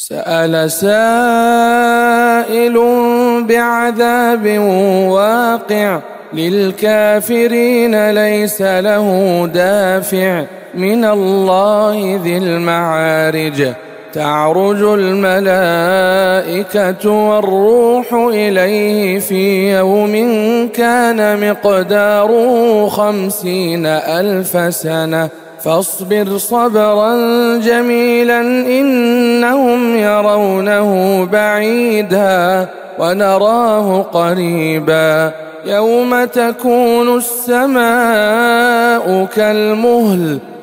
سأل سائل بعذاب واقع للكافرين ليس له دافع من الله ذي المعارج. تعرج الملائكة والروح إليه في يوم كان مقداره خمسين ألف سنة. فاصبر صبرا جميلا إنهم يرونه بعيدا ونراه قريبا يوم تكون السماء كالمهل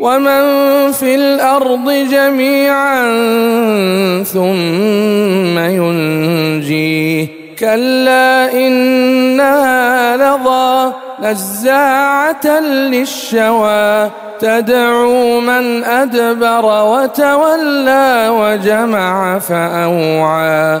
ومن في الأرض جميعا ثم ينجيه كلا انها لظى نزاعه للشوى تدعو من ادبر وتولى وجمع فاوعى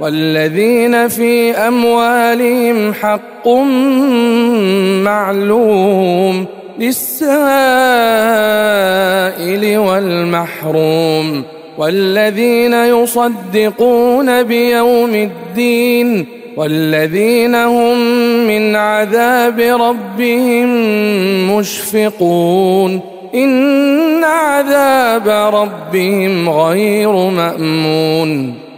والذين في أموالهم حق معلوم للسائل والمحروم والذين يصدقون بيوم الدين والذين هم من عذاب ربهم مشفقون إن عذاب ربهم غير مأمون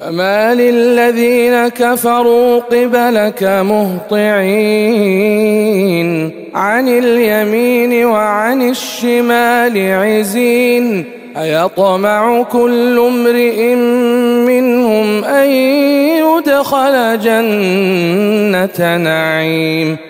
فما للذين كفروا قبلك مهطعين. عن اليمين وعن الشمال عزين. أيطمع كل امرئ منهم أن يدخل جنة نعيم.